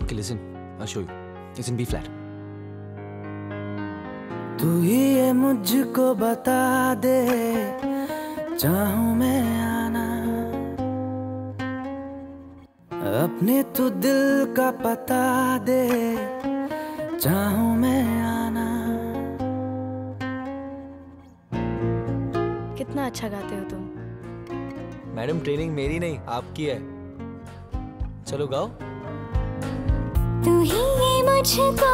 listen, I'll show you. It's in B flat. तू ही ये मुझको बता दे चाहूँ मैं आना। अपने तू दिल का पता दे चाहूँ मैं आना। कितना अच्छा गाते हो तुम। मैडम ट्रेनिंग मेरी नहीं आपकी है। चलो गाओ। तू ही बता तो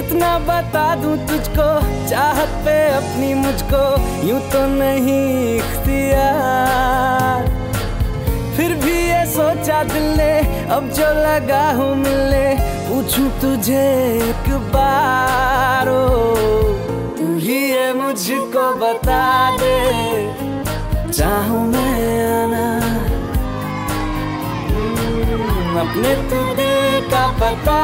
इतना बता दूँ तुझको, चाहत पे अपनी मुझको, यूँ तो नहीं इख्तियार। फिर भी ये सोचा दिल ने, अब जो लगा हूँ मिलने। पूछूँ तुझे एक बार तू ही ये मुझको बता दे। चाहू मैं आना। हम्म, अपने तू दिल का बता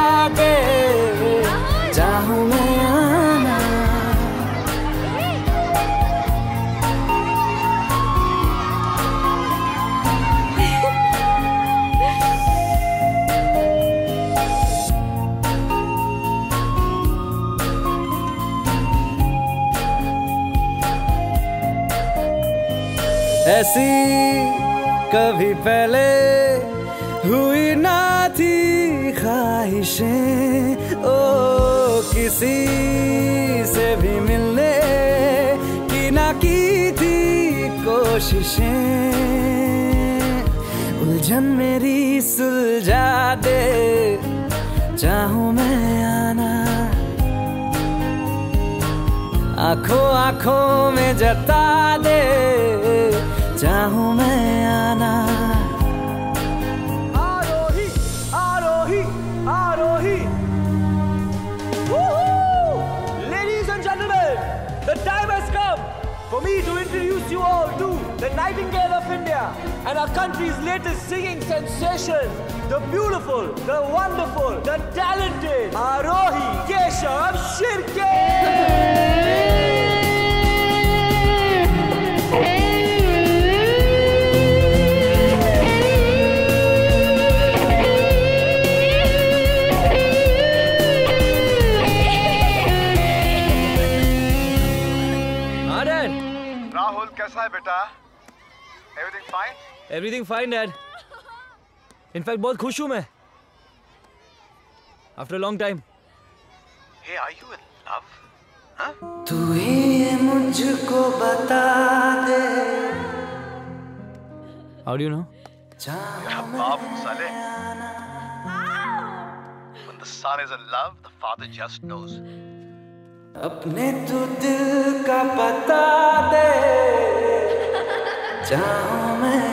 ऐसी कभी पहले हुई ना थी ख्वाहिशें। ओ, किसी से भी मिलने की ना की थी कोशिशें। उलझन मेरी सुलझा दे, चाहूँ मैं आना। आँखों आँखों में जता दे चाहूं मैं आना आरोही आरोही आरोही Woohoo! Ladies and gentlemen, the time has come for me to introduce you all to the Nightingale of India and our country's latest singing sensation, the beautiful, the wonderful, the talented Arohi कैसा है बेटा। Everything fine everything fine dad in fact बहुत खुश हूँ मैं। After long time hey are you in love तू ही ये मुझको बता दे। हाउ डू यू नो बाबू साले। When the son is in love, the father just knows. अपने तू दिल का पता दे। चाहूँ मैं।